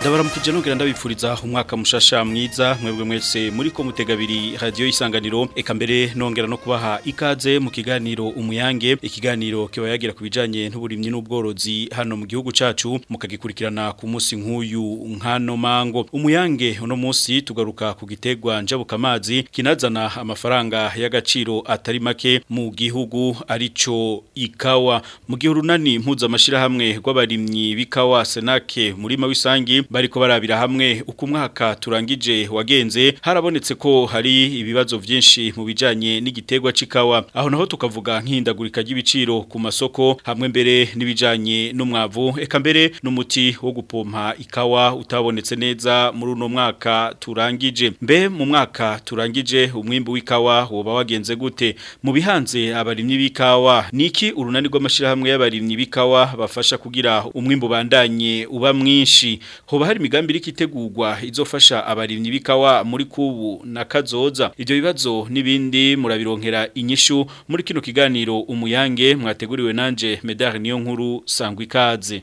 ndabaramukije nongera ndabipfuriza umwaka mushasha mwiza mwebwe mwese muri ko mutegabiri radio isanganiro eka mbere nongera no kubaha ikaze mu kiganiro umuyange ikiganiro kiba yagira bijanye n'uburimyi n'ubworozi hano mu gihugu cacu mukagikurikirana ku munsi nk'uyu nkano mango umuyange uno munsi tugaruka ku gitegwa njabukamazi kinazana amafaranga y'agaciro atari make mu gihugu arico ikawa mu gihe urunani mpuzamashirahamwe rw'abarimyi b'ikawa senake murima w'isangi bariko barabira hamwe uko umwaka turangije wagenze harabonetse ko hari ibibazo byinshi mu bijanye n'igitegwa c'ikawa aho naho tukavuga nk'indagurika ry'ibiciro ku masoko hamwe mbere n'ibijanye n'umwavu eka mbere n'umuti wo gupompa ikawa utabonetse neza muri uno mwaka turangije mbe mu mwaka turangije umwimbu w'ikawa woba wagenze gute mu bihanze abarimyi b'ikawa niki urunani rw'amashirahamwe y'abarimyi b'ikawa bafasha kugira umwimbu bandanye uba mwinshi ho hakaba hari imigambi iri kitegurwa izofasha abarimyi bikawa muri kubu na kazoza ibyo bibazo n'ibindi murabironkera inyishu muri kino kiganiro umuyange mwateguriwe nanje medari niyo nkuru sangwa ikaze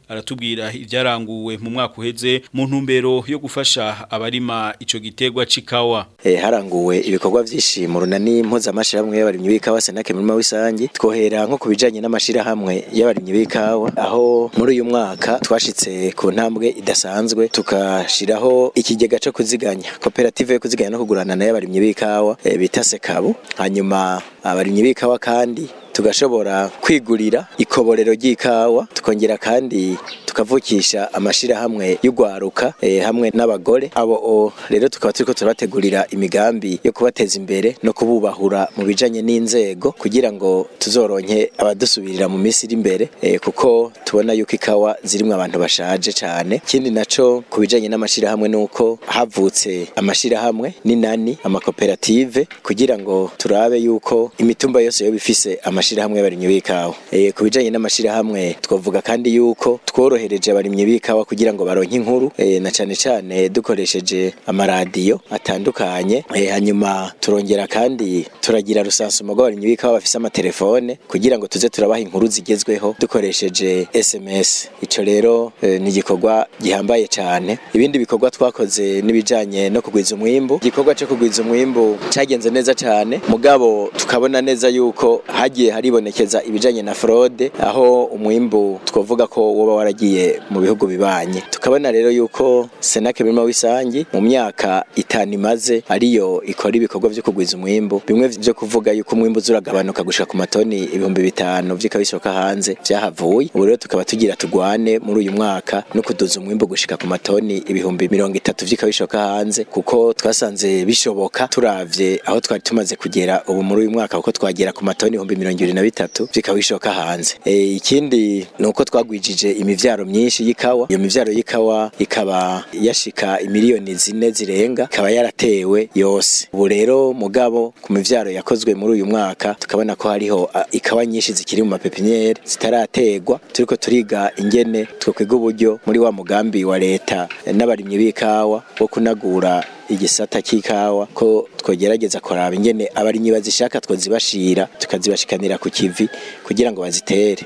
aratubwira ibyaranguwe mu mwaka uheze mu ntumbero yo gufasha abarima ico gitegwa cikawa eh haranguwe ibikorwa byinshi mu runani mpuzamashirahamwe y'abarimyi bikawa senake muri mawisangi twohera nko kubijanye n'amashirahamwe y'abarimyi bikawa aho muri uyu mwaka twashitse ku ntambwe idasanzwe tukashiraho ikigega cyo kuziganya koperative yo kuziganya no kugurana na y'abarimyi bikawa e, bita sekabu hanyuma abarimyi b'ikawa kandi tugashobora kwigurira ikoborero ry'ikawa tukongera kandi tukavukisha amashyirahamwe y'ugwaruka e, hamwe n'abagore abo rero tukaba turiko turabategurira imigambi yo kubateza imbere no kububahura mu bijanye n'inzego kugira ngo tuzoronke abadusubirira mu minsi iri imbere e, kuko tubona yuko ikawa zirimo abantu bashaje cyane ikindi naco ku bijanye n'amashyirahamwe nuko havutse amashyirahamwe ni nani amakoperative kugira ngo turabe yuko imitumba yose yo bifise ama amashyirahamwe y'abarimyi b'ikawa e, ku bijyanye n'amashyirahamwe twavuga kandi yuko tworohereje abarimyi b'ikawa kugira ngo baronke inkuru eh, na cyane cyane dukoresheje amaradiyo atandukanye eh, hanyuma turongera kandi turagira rusansuma rw'abarimyi b'ikawa bafise amatelefone kugira ngo tuze turabaha inkuru zigezweho dukoresheje SMS ico rero e, ni igikorwa gihambaye cyane ibindi bikorwa twakoze n'ibijyanye no kugwiza umwimbu igikorwa cyo kugwiza umwimbu cyagenze neza cyane mugabo tukabona neza yuko hagiye haribonekeza ibijanye na fraude aho umwimbu twavuga ko woba waragiye mu bihugu bibanye tukabona rero yuko senake birimo wisangi mu myaka itanu imaze ariyo ikora ibikorwa byo kugwiza umwimbu bimwe byo kuvuga yuko umwimbu zuragabanuka gushika ku matoni ibihumbi bitanu vy'ikabisoka hanze byahavuye ubu rero tukaba tugira tugwane muri uyu mwaka no kuduza umwimbu gushika ku matoni ibihumbi mirongo itatu vy'ikabisoka hanze kuko twasanze bishoboka turavye aho twari tumaze kugera ubu muri uyu mwaka kuko twagera ku matoni ibihumbi mirongo bibiri na bitatu bikaba ishoka hanze eh, ikindi ni uko twagwijije imivyaro myinshi y'ikawa iyo mivyaro y'ikawa ikaba yashika imiliyoni zine zirenga ikaba yaratewe yose ubu rero mugabo ku mibyaro yakozwe muri uyu mwaka tukabona ko hariho ikawa nyinshi zikiri mu mapepinyeri zitarategwa turiko turiga ingene twokwiga uburyo muri wa mugambi wa leta n'abarimyi b'ikawa wo kunagura igisata cy'ikawa ko twogerageza kuraba ingene abarinyi bazishaka twozibashira tukazibashikanira ku kivi kugira ngo bazitere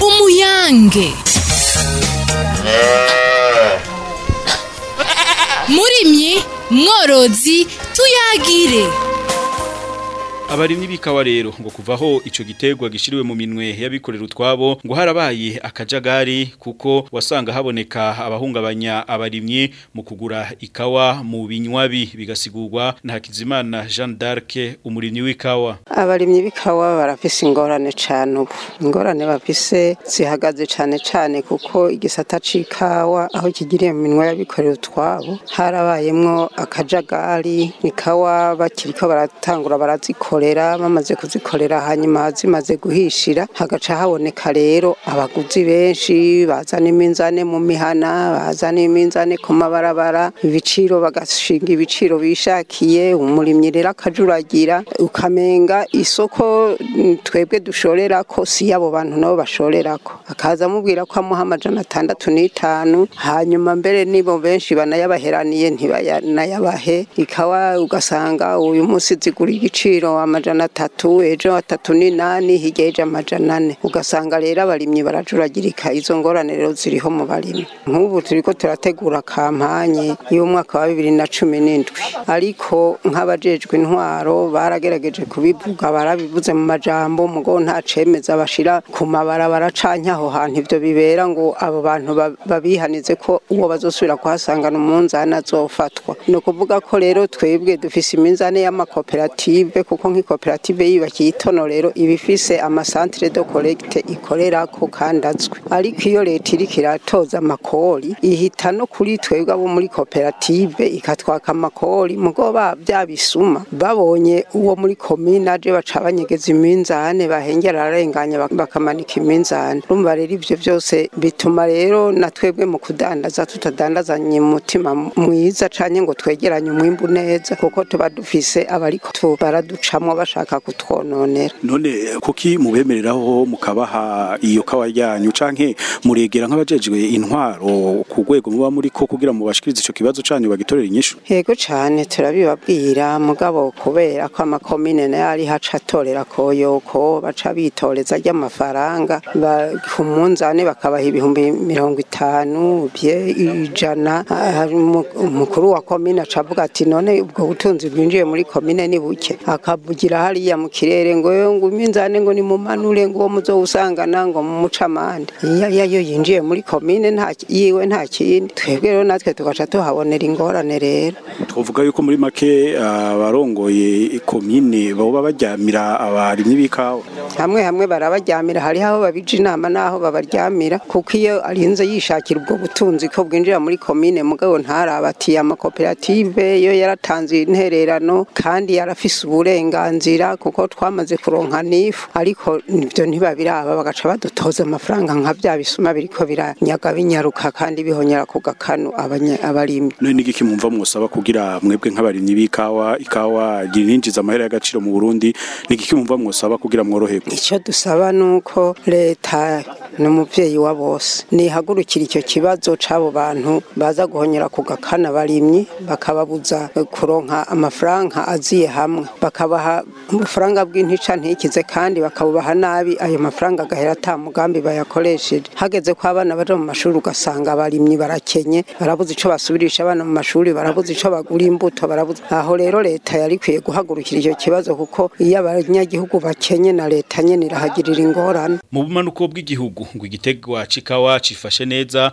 umuyange ah. murimyi mworozi tuyagire abarimyi bikawa rero ngo kuvaho ico gitegwa gishiriwe mu minwe yabikorera utwabo ngo harabaye akajagari kuko wasanga haboneka abahungabanya abarimye mu kugura ikawa mu binywabi bigasigurwa na Kizimana Jean d'Arc umurimyi w'ikawa abarimyi bikawa barafise ingorane cyane ingorane bafise zihagaze cyane cyane kuko igisata c'ikawa aho kigiriye mu minwe yabikorera utwabo harabayemwo akajagari ikawa bakiriko baratangura barazikora kuzikorera bamaze kuzikorera hanyuma zimaze guhishira hagaca haboneka rero abaguzi benshi bazana iminzane mu mihana bazana iminzane ku mabarabara ibiciro bagashinga ibiciro bishakiye umurimyi rero akajuragira ukamenga isoko twebwe dushorera ko si yabo bantu nabo bashorera ko akaza amubwira ko amuha amajana atandatu n'itanu hanyuma mbere nibo benshi banayabaheraniye ntibanayabahe ikawa ugasanga uyu munsi zigura igiciro amajana atatu ejo atatu n'inani hirya y'ejo amajana ane ugasanga rero abarimyi baracuragirika izo ngorane rero ziriho mu barimyi nk'ubu turi ko turategura kampanye y'umwaka wa bibiri na cumi n'indwi ariko nk'abajejwe intwaro baragerageje kubivuga barabivuze mu majambo mugo nta cemeza bashira ku mabara canke aho hantu ivyo bibera ngo abo bantu babihanize ko uwo bazosubira kuhasangana umunzani azofatwa ni ukuvuga ko rero twebwe dufise iminzani y'amakoperative kuko nk'ikoperative yubakiye itonorero iba ifise amasantere do koregite ikorera ko kandi ariko iyo leta iriko iratoza amakori ihita no kuri twebwe abo muri koperative ikatwaka amakori bya bisuma babonye uwo muri komine aje baca banyegeza iminzane bahengera ararenganya bakamanika iminzane urumva rero ivyo vyose bituma rero na twebwe mu kudandaza tutadandazanye umutima mwiza canke ngo twegeranye umwimbu neza kuko tuba dufise abariko baraducamo bavamo bashaka kutwononera none eh, kuki mubemereraho mukabaha iyo kawa ryanyu canke muregera nk'abajejwe intwaro ku rwego muba muri ko kugira ngo mubashikirize icyo kibazo cyanyu bagitorera inyishu yego cyane turabibabwira mugabo kubera ko amakomine nayo ari haca atorera koyoko baca bitoreza ry'amafaranga ku munzani bakabaha ibihumbi mirongo itanu ijana ah, umukuru wa komine aca avuga ati none ubwo butunzi bwinjiye muri komine ni buke kugira hariya mu kirere ngo ngo uminzane ngo nimumanure ngo uwo muzowusangana ngo mucamande iyo yinjiye muri komine yiwe nta kindi twebwe rero natwe tugaca tuhabonera ingorane rero tuvuga yuko muri make abarongoye ah, komine baba baryamira abarimyi b'ikawa hamwe hamwe barabajyamira hari aho babija inama n'aho babaryamira kuko iyo arinze yishakira ubwo butunzi ko bwinjira muri komine mugabo ntarabatiye amakoperative yo yaratanze intererano kandi yarafise uburenganzira twitangira kuko twamaze kuronka n'ifu ariko ibyo ntibabiraba bagaca badutoza amafaranga nka bya bisuma biriko biranyaga binyaruka kandi bihonyera ku gakanu abarimyi none n'igiki mwumva musaba kugira mwebwe nk'abarimyi b'ikawa ikawa yininjiza amahera y'agaciro mu Burundi n'igiki mwumva musaba kugira mworoherwe icyo dusaba uko leta ni umubyeyi wa bose nihagurukira icyo kibazo cy'abo bantu baza guhonyera ku gakana abarimyi bakababuza kuronka amafaranga aziye hamwe bakabaha ubufaranga bw'intica ntikize kandi bakabubaha nabi ayo mafaranga agahera ata mugambi bayakoresheje hageze ko abana baje mu mashuri ugasanga abarimyi barakenye barabuze icyo basubirisha abana mu mashuri barabuze icyo bagura imbuto barabuze aho rero leta yari ikwiye guhagurukira icyo kibazo kuko iyo abanyagihugu bakenye na leta nyine irahagirira ingorane mu bumanuko bw'igihugu ngo igitego cikawa cifashe neza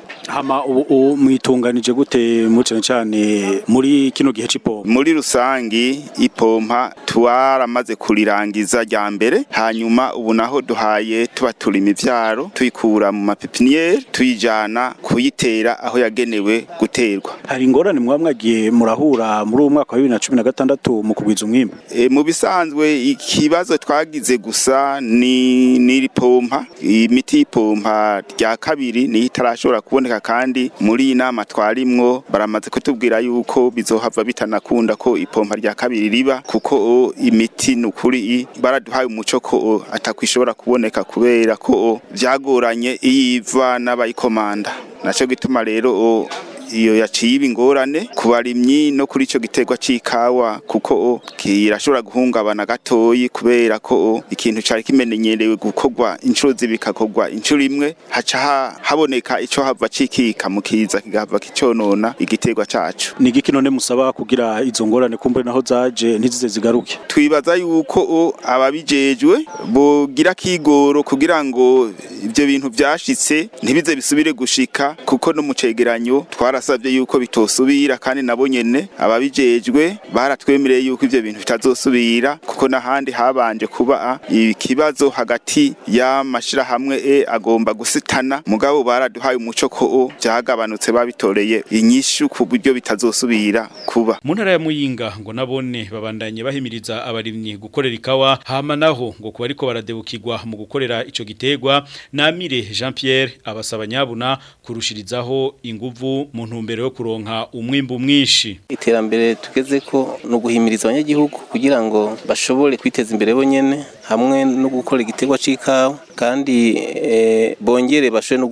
hama ubu mwitunganije gute mucane cyane muri kino gihe c'ipompa muri rusange ipompa twaramaze kurirangiza rya mbere hanyuma ubu naho duhaye tuba turi imivyaro tuyikura mu mapepiniere tuyijana kuyitera aho yagenewe guterwa hari ingorane mwamwagiye murahura muri uwo mwaka wa bibiri na cumi na gatandatu mu kugwiza umwimbu e, mu bisanzwe ikibazo twagize gusa ni n'iri pompa imiti y'ipompa rya kabiri niyo itarashobora kuboneka arashika kandi muri iyi nama twarimwo baramaze kutubwira yuko bizohava bitanakunda ko ipompa rya kabiri riba kuko imiti nukuri baraduhaye umuco ko atakwishobora kuboneka kubera ko byagoranye iyo iva n'abayikomanda naco gituma rero iyo yaciye ibingorane ku barimyi no kuri ico giterwa cyikawa kuko kirashobora guhungabana gatoyi kubera ko ikintu cari kimenyerewe gukorwa inshuro zibikakorwa inshuro imwe haca haboneka ico hava cikika mu kiza kigahava kiconona igiterwa cacu ni giki none musaba kugira izo ngorane kumbe naho zaje ntizize zigaruke twibaza yuko ababijejwe bogira kigoro kugira ngo ibyo bintu vyashitse ntibize bisubire gushika kuko no mu twara twarasabye yuko bitosubira kandi nabo nyene ababijejwe baratwemereye yuko ibyo bintu bitazosubira kuko nahandi habanje kuba ah, ikibazo hagati y'amashira hamwe e agomba gusitana mugabo baraduhaye umuco ko byagabanutse babitoreye inyishu ku buryo bitazosubira kuba mu ntara ya muyinga ngo nabone babandanye bahimiriza abarimyi gukorera ikawa hama naho ngo kuba ariko baradebukirwa mu gukorera icyo gitegwa namire Jean Pierre abasaba nyabuna kurushirizaho inguvu mu mu ntumbero yo kuronka umwimbu mwinshi iterambere tugeze ko no guhimiriza abanyagihugu kugira ngo bashobore kwiteza imbere bonyene hamwe no gukora igitegwa c'ikawa kandi eh, bongere bashobore no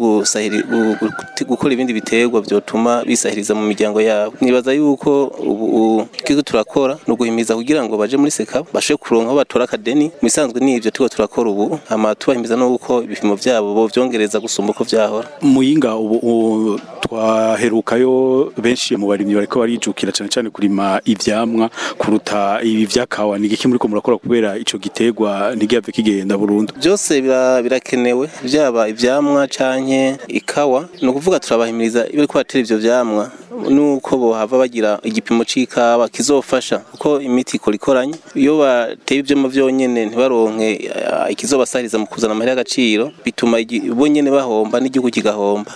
gukora ibindi bitegwa byotuma bisahiriza mu miryango yabo nibaza yuko ubu turakora no guhimiriza kugira ngo baje muri sekaba bashobore kuronka aho batora akadeni mu bisanzwe n'ivyo tuko turakora ubu hama no n'uko ibipimo byabo bo byongereza gusumba uko byahora muyinga ubu twaheruka bavukayo benshi mu barimyi bariko barijukira cyane cyane kurima ivyamwa kuruta ibi vyakawa ni iki ko murakora kubera ico giterwa ntigiyave kigenda burundu byose birakenewe byaba ivyamwa canke ikawa ni ukuvuga turabahimiriza iyo bariko batera ivyo vyamwa nuko bohava bagira igipimo c'ikawa kizofasha kuko imiti ikora ikoranye iyo bateye ivyama vyonyene ntibaronke eh, ikizobasahiriza mu kuzana amahera y'agaciro bituma bo bahomba n'igihugu kigahomba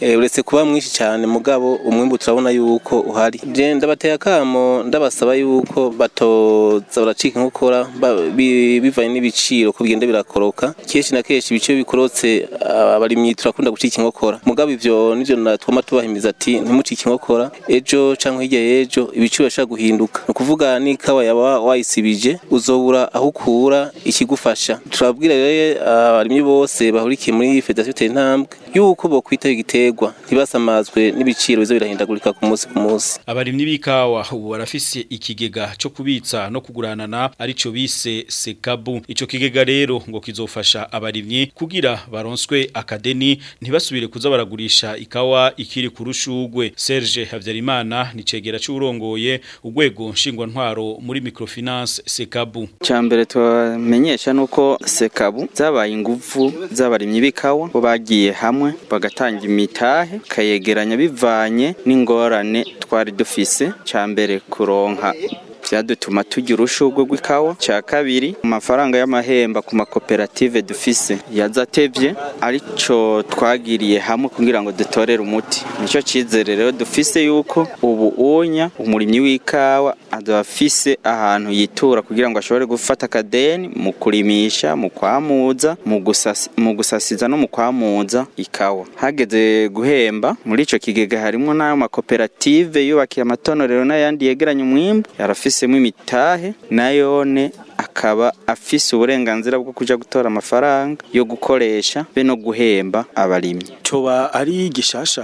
eh, uretse kuba mwinshi cyane mugabo umwimbo turabona yuko uhari ndabateye akamo ndabasaba yuko batoza baracika inkokora bivanye n'ibiciro ko bigenda birakoroka kenshi na kenshi ibice bikorotse abarimyi turakunda gucika inkokora mugabo ibyo nibyo natuma tubahimiza ati ntimucike inkokora ejo canke hirya y'ejo ibiciro birashaka guhinduka ni ukuvuga n'ikawa yaba wayisibije uzobura aho ukura ikigufasha turabwira rero abarimyi bose bahurikiye muri federasiyo iteye intambwe yuko bokwitaho igiterwa ntibasamazwe n'ibiciro bizo birahindagurika ku munsi ku munsi abarimyi b'ikawa ubu barafise ikigega cyo kubitsa no kuguranana arico bise sekabu icyo kigega rero ngo kizofasha abarimyi kugira baronswe akadeni ntibasubire kuza baragurisha ikawa ikiri ku rushugwe Serge Habyarimana ni cegera cy'urongoye ugwego nshingwantwaro muri microfinance sekabu cyambere twamenyesha nuko sekabu zabaye ingufu z'abarimyi bikawa bo bagiye hamwe bagatanga imitahe kayegeranya bivanye n'ingorane twari dufise cyambere kuronka byadutuma tugira urushugwe rw'ikawa cya kabiri amafaranga y'amahemba ku makoperative dufise yazatevye arico twagiriye hamwe kugira ngo dutorere umuti nicyo cyizere rero dufise yuko ubu unya umurimyi w'ikawa adafise ahantu yitura kugira ngo ashobore gufata akadeni mu kurimisha mu kwamuza mu mu gusasiza no mu kwamuza ikawa hageze guhemba muri ico kigega harimo n'ayo makoperative yubakiye amatonero n'ayandi yegeranye umwimbu yarafise mwahisemo imitahe nayone akaba afise uburenganzira bwo kuja gutora amafaranga yo gukoresha be no guhemba abarimyi coba ari gishasha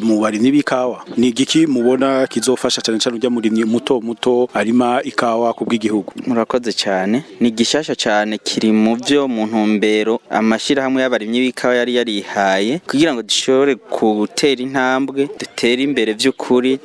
mu barimyi b'ikawa ni igiki mubona kizofasha cyane cyane urya murimyi muto muto arima ikawa kubw'igihugu murakoze cyane ni gishasha cyane kiri mu vyo mu ntumbero amashirahamwe y'abarimyi b'ikawa yari yarihaye kugira ngo dushobore gutera intambwe dutere imbere vy'ukuri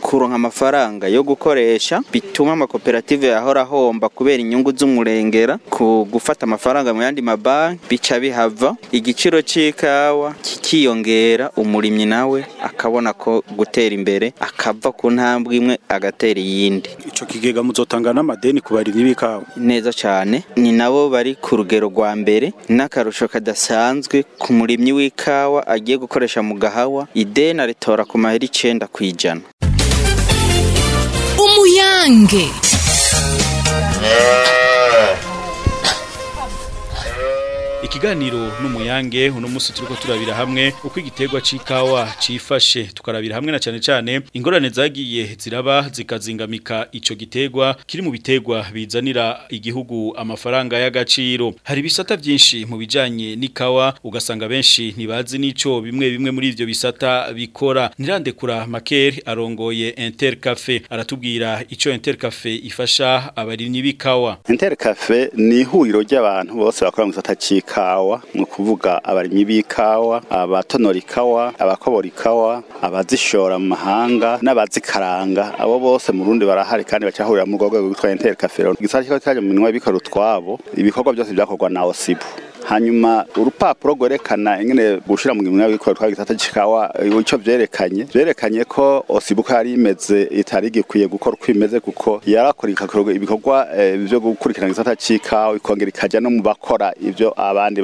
kuronka amafaranga yo gukoresha bituma amakoperative yahora ahomba kubera inyungu z'umurengera ku gufata amafaranga mu yandi mabanki bica bihava igiciro cy’ikawa kikiyongera umurimyi nawe akabona ko gutera imbere akava ku ntambwe imwe agatera iyindi icyo kigega muzotanga n'amadeni ku barimyi b'ikawa neza cyane ni nabo bari ku rugero rwa mbere n'akarusho kadasanzwe ku murimyi w'ikawa agiye gukoresha mu gahawa ideni aritora ku mahera icenda ku ijana Tangue. ikiganiro n'umuyange uno munsi turiko turabira hamwe uko igiterwa cyikawa cifashe tukarabira hamwe na cyane cyane ingorane zagiye ziraba zikazingamika ico giterwa kiri mu biterwa bizanira igihugu amafaranga y'agaciro hari bisata byinshi mu bijanye n'ikawa ugasanga benshi ntibazi nicyo bimwe bimwe muri ibyo bisata bikora nirandekura makeri arongoye Intercafe aratubwira ico Intercafe ifasha abarimyi b'ikawa Intercafe ni ihuriro ry'abantu bose bakora mu gisata ikawa ni ukuvuga abarimyi b'ikawa abatonora ikawa abakobora ikawa abazishora mu mahanga n'abazikaranga abo bose mu Burundi barahari kandi bacahurira mu rwego rwitwa Intercafero igisata cy'ikaje mu minwa bikorwa utwabo ibikorwa byose byakorwa na Osibu hanyuma urupapuro rwerekana ingene bushira mu gimwe bikora twagitata cikawa ico byerekanye byerekanye ko osibuka yari imeze itari gikwiye gukora uko imeze kuko yarakorika ibikorwa byo eh, gukurikirana gisata cikawa ikongera ikajya no mu bakora ibyo abandi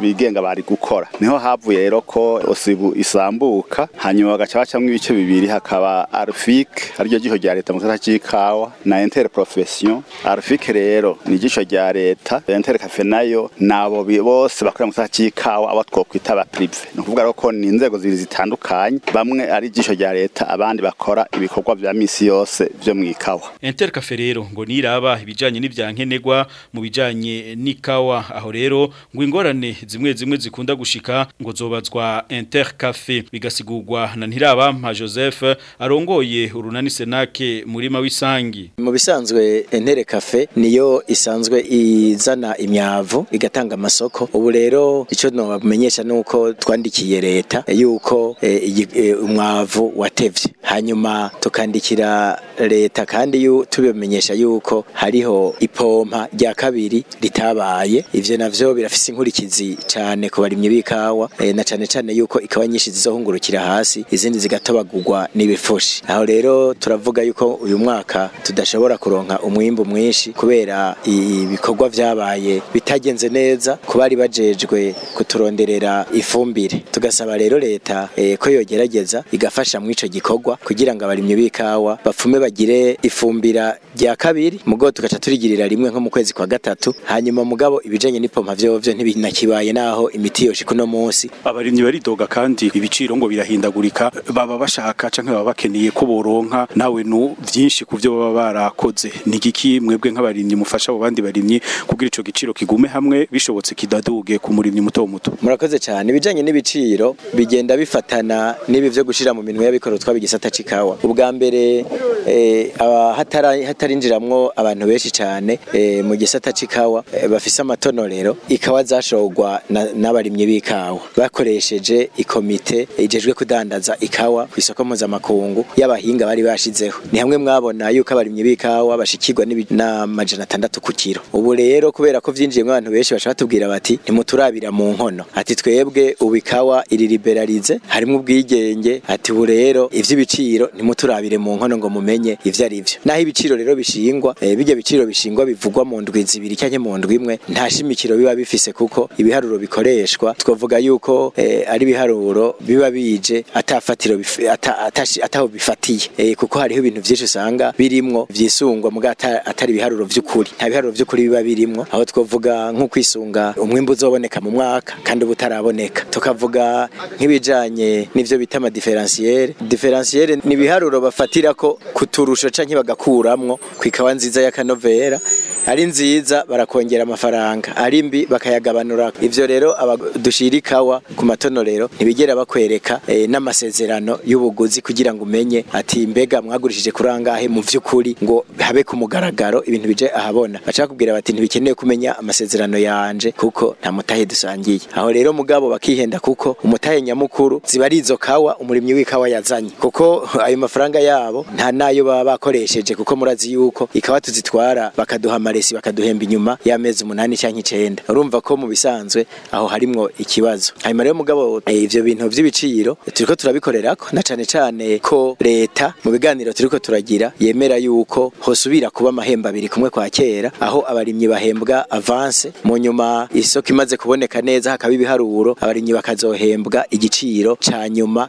bigenga bari gukora niho havuye rero ko osibu isambuka hanyuma bagaca bacamwo ibice bibiri hakaba arfik ariryo jisho rya leta mu gisata cikawa na interprofession arfik rero ni jisho rya leta intercafe nayo na n'abo bose bakora mu gisata cy'ikawa abo twokwita ba pirive ni ukuvuga ko ni inzego zibiri zitandukanye bamwe ari igisho rya leta abandi bakora ibikorwa bya misi yose byo mu ikawa interikafe rero ngo niraba ibijyanye n'ibya nkenerwa mu bijyanye n'ikawa aho rero ngo ingorane zimwe zimwe zikunda gushika ngo zobazwa interikafe bigasigurwa na ntirabampa joseph arongoye urunani senake murima w'isangi mu bisanzwe interikafe niyo isanzwe izana imyavu igatanga gutanga amasoko ubu rero icyo nabamenyesha uko twandikiye leta eh, yuko eh, eh, umwavu watevye hanyuma tukandikira leta kandi yu, tubimenyesha yuko hariho ipompa rya kabiri ritabaye ivyo navyo birafise inkurikizi cyane ku barimyi b'ikawa na cyane cane yuko ikawa nyinshi zizohungurukira hasi izindi zigatobagurwa n'ibifushi aho rero turavuga yuko uyu mwaka tudashobora kuronka umwimbu mwinshi kubera ibikorwa byabaye bitagenze neza neza ku bari bajejwe kuturonderera ifumbire tugasaba rero leta eh, ko yogerageza igafasha mu ico gikorwa kugira ngo abarimyi b'ikawa bapfume bagire ifumbira rya kabiri mugo tugaca turigirira rimwe nko mu kwezi kwa gatatu hanyuma mugabo ibijanye n'ipompa vyovyo ntibinakibaye naho imiti yoshe kuno munsi abarimyi baridoga kandi ibiciro ngo birahindagurika baba bashaka canke baba bakeneye ko boronka nawe nu vyinshi kuvyo baba barakoze ni giki mwebwe nk'abarimyi mufasha abo bandi barimyi kugira ico giciro kigume hamwe bishobotse kidaduge ku murimyi muto muto murakoze cyane ibijyanye n'ibiciro bigenda bifatana n'ibi byo gushyira mu minwe y'abikora twaba igisata cy'ikawa ubwa mbere eh, hatarinjiramo abantu benshi cyane eh, mu gisata cy'ikawa eh, bafise amatonorero ikawa zashogwa n'abarimyi b'ikawa bakoresheje ikomite igejwe kudandaza ikawa ku isoko mpuzamakungu y'abahinga bari bashizeho ni hamwe mwabona yuko abarimyi b'ikawa bashikirwa n'amajana atandatu ku kiro ubu rero kubera ko byinjiyemo abantu benshi baratubwira bati ntimuturabira mu nkono ati twebwe ubikawa iri liberalize harimo ubwigenge ati ubu rero iby'ibiciro ntimuturabire mu nkono ngo mumenye ivyo ari byo naho ibiciro rero bishingwa eh, bijya biciro bishingwa bivugwa mu ndwi zibiri cyangwa mu ndwi imwe nta shimikiro biba bifise kuko ibiharuro bikoreshwa twavuga yuko eh, ari ibiharuro biba bije atafatiro ataho bifatiye eh, kuko hariho ibintu byinshi usanga birimwo byisungwa muga atari ibiharuro by'ukuri nta biharuro byukuri biba birimwo aho twavuga nko kwisa Virunga umwimbu uzoboneka mu mwaka kandi ubutaraboneka tukavuga nk’ibijyanye n'ivyo bita ama differentiel ni ibiharuro bafatira ko kuturusha canke bagakuramwo kwikawa nziza ya kanovera ari nziza barakongera amafaranga ari mbi bakayagabanura ibyo rero dushira ikawa ku matonorero ntibigera bakwereka eh, n'amasezerano y'ubuguzi kugira ngo umenye ati mbega mwagurishije kurangahe mu byukuri ngo habe ku mugaragaro ibintu bije ahabona bacakubwira bati ntibikeneye kumenya amasezerano yanje kuko nta mutahe dusangiye aho rero mugabo bakihenda kuko umutahe nyamukuru ziba ari izo kawa umurimyi w'ikawa yazanye kuko ayo mafaranga yabo nta nayo baba bakoresheje kuko murazi yuko ikawa tuzitwara bakaduha amaresi bakaduhemba inyuma y'amezi umunani cyangwa icyenda urumva ko mu bisanzwe aho harimo ikibazo hanyuma rero mugabo eh, ibyo bintu vy'ibiciro turiko turabikorerako na cyane cane ko leta mu biganiro turiko turagira yemera yuko hosubira kuba amahemba abiri kumwe kwa kera aho abarimyi bahembwa avance mu nyuma isoko imaze kuboneka neza hakaba ibiharuro abarimyi bakazohembwa igiciro cya nyuma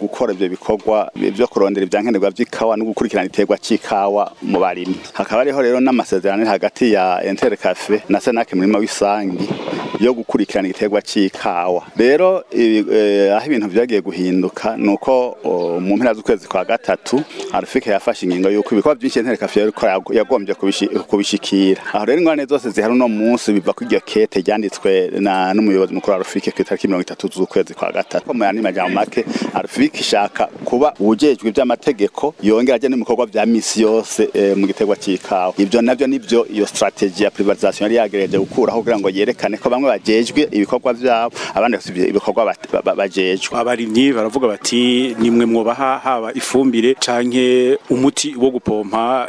gukora ibyo bikorwa byo kurondera ibyankenerwa by'ikawa no gukurikirana iterwa cy'ikawa mu barimyi hakaba ariho rero n'amasezerano hagati ya Enter Cafe na Senake murima w'isangi yo gukurikirana igiterwa cy'ikawa rero eh, aho ibintu byagiye guhinda guhinduka nuko mu mpera z'ukwezi kwa gatatu arufike yafashe ingingo y'uko ibikorwa byinshi nterekafiyo ariko yagombye kubishyikira aho rero ingorane zose zihari uno munsi biva kuri iryo kete ryanditswe n'umuyobozi mukuru wa arufike ku itariki mirongo itatu z'ukwezi kwa gatatu mu yandi majambo make arufike ishaka kuba uwujejwe iby'amategeko yongera ajya n'ibikorwa bya misi yose e, mu gitego cy'ikawa ibyo nabyo nibyo iyo strategy ya privatization yari yagereje gukuraho kugira ngo yerekane ko bamwe bagejwe ibikorwa byabo abandi ibikorwa bajejwe abarimyi baravuga bati nimwe mwobaha haba ifumbire canke umuti wo gupompa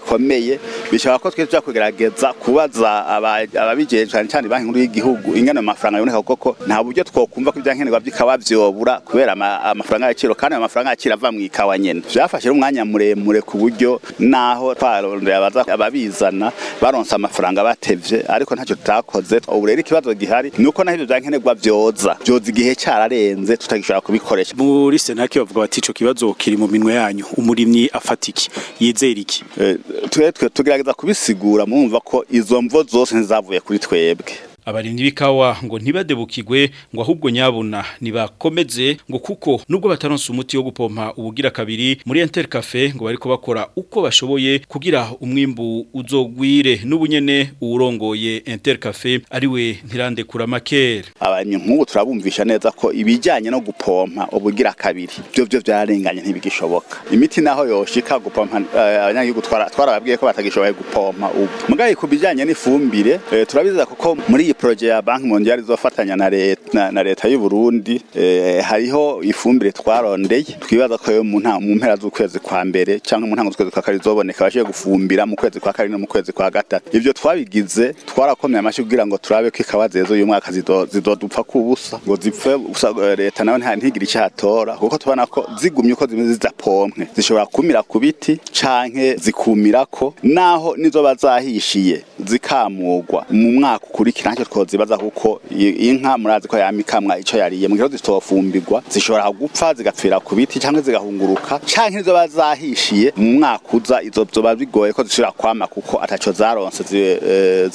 ikomeye bishobora ko twese byakugerageza kubaza ababigiye cyane cyane banki nkuru y'igihugu ingana amafaranga yoneka koko nta buryo twokumva ko ibyankenerwa by'ikawa byobura kubera amafaranga y'agaciro kandi amafaranga y'agaciro ava mu ikawa nyene byafashe umwanya muremure ku buryo naho twarondeye ababizana baronsa amafaranga batevye ariko ntacyo tutakoze ubu rero ikibazo gihari ni uko naho ibyo byankenerwa byoza byoza igihe cyararenze tutagishobora kubikoresha muri senake bavuga bati ico kibazo kiri mu minwe yanyu umurimyi afata iki yizera iki eh, twe tugerageza kubisigura murumva ko izo mvo zose ntizavuye kuri twebwe abarinda bikawa ngo ntibadebukigwe ngo ahubwo nyabuna nibakomeze ngo kuko nubwo bataronse umuti wo gupompa ubugira kabiri muri Enter Cafe ngo bariko bakora uko bashoboye kugira umwimbu uzogwire n'ubunyene uwurongoye Enter Cafe ari we ntirande kura makere abanye nk'ubu turabumvisha neza ko ibijyanye no gupompa ubugira kabiri byo byo byarenganye ntibigishoboka imiti naho yoshika gupompa eh, abanyagihugu uh, twara ko batagishoboye gupompa ubu mugaye bijyanye n'ifumbire eh, turabiza kuko muri iyi poroje ya banki mundial izofatanya na leta y'u Burundi eh, hariho ifumbire twarondeye twibaza ko yo mu mpera z'ukwezi kwa mbere cyangwa mu ntango z'ukwezi kwa kabiri zoboneka bashiye gufumbira mu kwezi kwa kabiri no mu kwezi kwa gatatu ibyo twabigize twarakomeye amashyi kugira ngo turabe ko ikawa zezo uyu mwaka zidodupfa ku busa ngo zipfe eh, leta nawe ntigire icyo hatora kuko tubona ko zigumye uko zimeze zidapompwe zishobora kumira ku biti canke zikumira ko naho nizo bazahishiye zikamugwa mu mwaka ukurikira natwe twozibaza kuko inka murazi ko yamikamwa icyo yariye mu gihe zitofumbirwa zishobora gupfa zigapfira ku biti canke zigahunguruka canke izo bazahishiye mu mwaka uza izo vyoba bigoye ko zishobora kwama kuko ataco zaronse eh,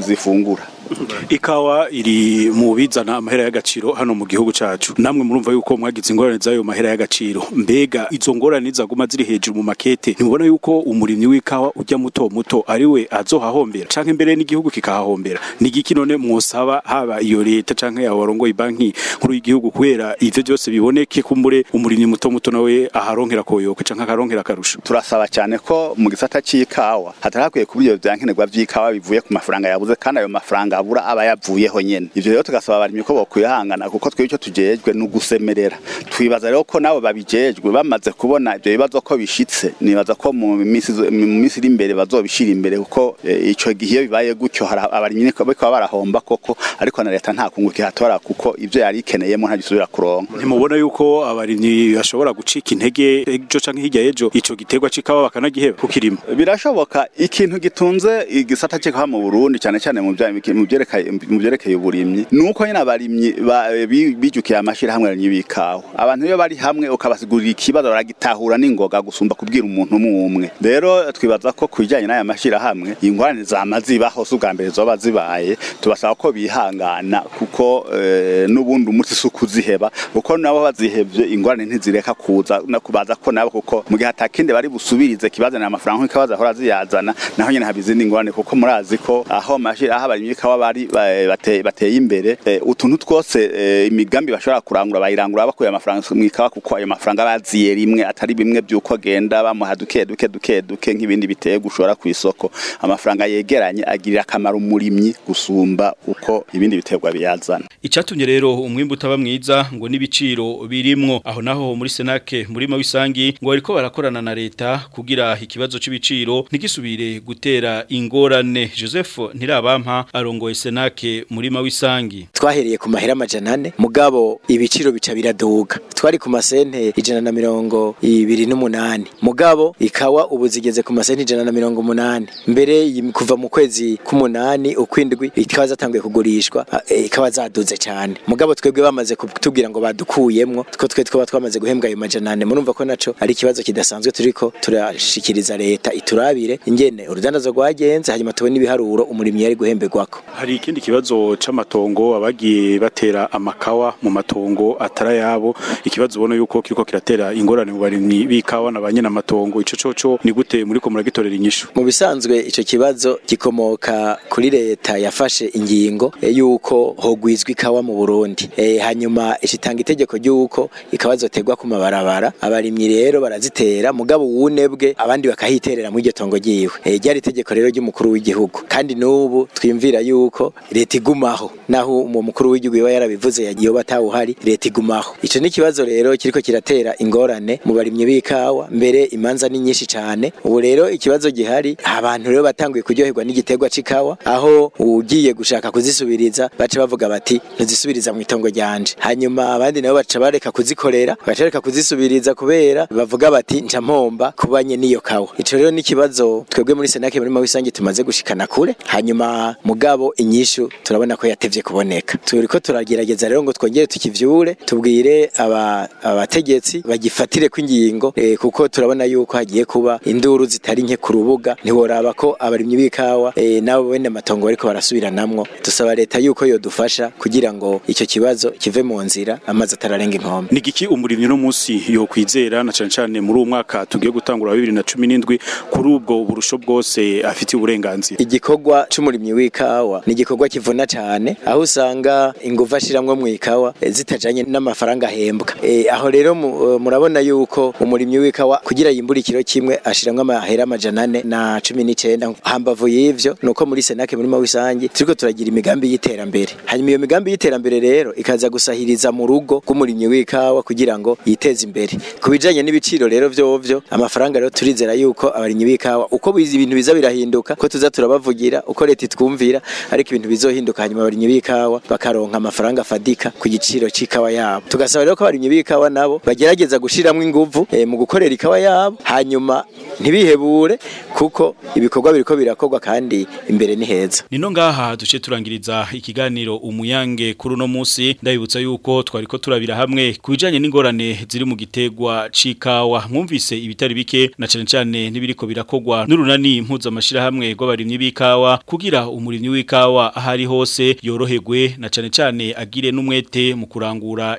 zifungura ikawa iri mu bizana amahera y'agaciro hano mu gihugu cyacu namwe murumva yuko mwagize ingorane z'ayo mahera y'agaciro mbega izo ngorane zaguma ziri hejuru mu makete ntibona yuko umurimyi w'ikawa ujya muto muto ari we azohahombera canke imbere n'igihugu kikahahombera ni igiki none mwosaba haba iyo leta canke yabarongoye banki nkuru y'igihugu kubera ibyo byose biboneke kumbure umurimyi muto muto nawe aharonkera koyoka canke akaronkera akarusho turasaba cyane ko mu gisata cyikawa hatarakwiye kuba ivyo vyankenerwa vy'ikawa bivuye ku mafaranga yabuze kandi ayo mafaranga yabura aba yavuyeho nyine ibyo rero tugasaba abarimyi ko bokwihangana kuko twe icyo tugejwe ni ugusemerera twibaza rero ko nabo babijejwe bamaze kubona ibyo bibazo ko bishyitse nibaza ko mu minsi iri imbere bazobishira imbere kuko eh, icyo gihe bibaye gutyo abarimyi bikaba barahomba koko ariko na leta nta kunguka ihatora kuko ibyo yari ikeneyemo ntagisubira kuronka ntimubona yuko abarimyi bashobora gucika intege ejo canke hirya y'ejo ico giterwa c'ikawa bakanagiheba kukirima birashoboka ikintu gitunze igisata c'ikawa mu Burundi cyane cyane mu bya mu byerekeye uburimyi ni uko nyine abarimyi bijukiye amashyirahamwe y'ibikawa abantu iyo bari hamwe ukabasigurira ikibazo baragitahura n'ingoga gusumba kubwira umuntu umwe umwe rero twibaza ko ku bijyanye n'aya mashyirahamwe ingorane zama zibaho si ubwa mbere zoba zibaye tubasaba ko bihangana kuko eh, n'ubundi umuti si ukuziheba kuko nabo bazihebye ingorane ntizireka kuza no kubaza ko nabo kuko mu gihe atakindi bari busubirize kibazanira amafaranga nk'ikawa zahora ziyazana naho nyine haba izindi kuko murazi ko aho abarimyi b'ikawa bari bateye imbere eh, utuntu twose eh, imigambi bashobora kurangura bayirangura bakuye amafaranga mu ikawa kuko ayo mafaranga baziye rimwe atari bimwe by'uko agenda bamuha duke duke duke duke nk'ibindi biteye gushora ku isoko amafaranga yegeranye agirira akamaro umurimyi gusumba uko ibindi biterwa biyazana icyatumye rero umwimbu utaba mwiza ngo n'ibiciro birimwo aho naho muri senake murima w'isangi ngo bariko barakorana na leta kugira ikibazo cy'ibiciro ntigisubire gutera ingorane joseph ntirabampa arongo w'umuryango wa Senake murima w'isangi twahereye ku mahera amajana mugabo ibiciro bica biraduga twari ku masente ijana na mirongo ibiri n'umunani mugabo ikawa ubu zigeze ku masente ijana na mirongo umunani mbere kuva mu kwezi k'umunani ukwindwi ikawa zatanguye kugurishwa e, ikawa zaduze cyane mugabo twebwe bamaze kutubwira ngo badukuyemwo two twe twaba twamaze guhembwa ayo majana murumva ko naco ari ikibazo kidasanzwe turiko turashikiriza leta iturabire ingene urudanda rwagenze hanyuma tubone ibiharuro umurimyi yari guhemberwako hari ikindi kibazo cyamatongo abagiye batera amakawa mu matongo atara yabo ikibazo ubona yuko kiriko kiratera ingorane mu barimyi b'ikawa na banyina amatongo ico coco ni gute muri ko muragitorera inyishu mu bisanzwe icyo kibazo gikomoka kuri leta yafashe ingingo eh, yuko hogwizwa ikawa mu Burundi eh, hanyuma ishitanga itegeko ryuko ikawa zoterwa ku mabarabara abarimyi rero barazitera mugabo wunebwe abandi bakahiterera mu iryo tongo ryiwe eh, ryari itegeko rero ry'umukuru w'igihugu kandi n'ubu twimvira yuko yuko leta igumaho naho uwo mukuru w'igihugu yaba yarabivuze yagiye batawuhari leta igumaho icyo ni ikibazo rero kiriko kiratera ingorane mu barimyi b'ikawa mbere imanza ni nyinshi cyane ubu rero ikibazo gihari abantu rero batanguye kuryoherwa n'igiterwa c'ikawa aho ugiye gushaka kuzisubiriza baca bavuga bati ntuzisubiriza mu itongo ryanje hanyuma abandi nabo baca bareka kuzikorera baca bareka kuzisubiriza kubera bavuga bati nca mpomba kubanye n'iyo kawa icyo rero ni ikibazo twebwe muri senake muri rusange tumaze gushikana kure hanyuma mugabo inyishu turabona ko yatebye kuboneka turi ko turagerageza rero ngo twongere tukivyure tubwire abategetsi bagifatire ko ingingo eh, kuko turabona yuko hagiye kuba induru zitari nke ku rubuga ntiworaba ko abarimyi b'ikawa e, nabo bene amatongo bariko barasubiranamwo dusaba leta yuko yodufasha kugira ngo icyo kibazo kive mu nzira amazi atararenga inkombe ni giki umurimyi no munsi yo kwizera na cyane cyane muri uwo mwaka tugiye gutangura bibiri na 2017 kuri ubwo burusho bwose afitiye uburenganzira igikorwa cumurimyi w'ikawa ni igikorwa kivuna cyane aho usanga ingufu ashyiramo mu ikawa zitajyanye n'amafaranga ahembwa eh, aho rero eh, murabona yuko umurimyi w'ikawa kugira yimbure ikiro kimwe ashyiramo amahera amajana ane na cumi n'icyenda hambavu y’ibyo ni uko muri senake muri mawisangi turiko turagira imigambi y'iterambere hanyuma iyo migambi y'iterambere rero ikaza gusahiriza mu rugo rw'umurimyi w'ikawa kugira ngo yiteze imbere ku bijanye n'ibiciro rero vyovyo amafaranga rero turizera yuko abarimyi b'ikawa uko ibintu biza birahinduka ko tuza turabavugira uko leta itwumvira ariko ibintu bizohinduka hanyuma abarimyi b'ikawa bakaronka amafaranga afadika ku giciro c'ikawa yabo tugasaba rero ko abarimyi b'ikawa nabo bagerageza gushiramwo inguvu e, mu gukorera ikawa yabo hanyuma ntibihebure kuko ibikorwa biriko birakorwa kandi imbere ni heza nino ngaha duce turangiriza ikiganiro umuyange kuri uno munsi ndabibutsa yuko twariko turabira hamwe ku kubijanye n'ingorane ziri mu gitegwa cikawa mwumvise ibitari bike na cane cane n'ibiriko birakogwa n'urunani mpuza amashira hamwe rw'abarimyi b'ikawa kugira umurimyi w'ikawa ikawa ahari hose yorohegwe na cyane cyane agire n'umwete mu kurangura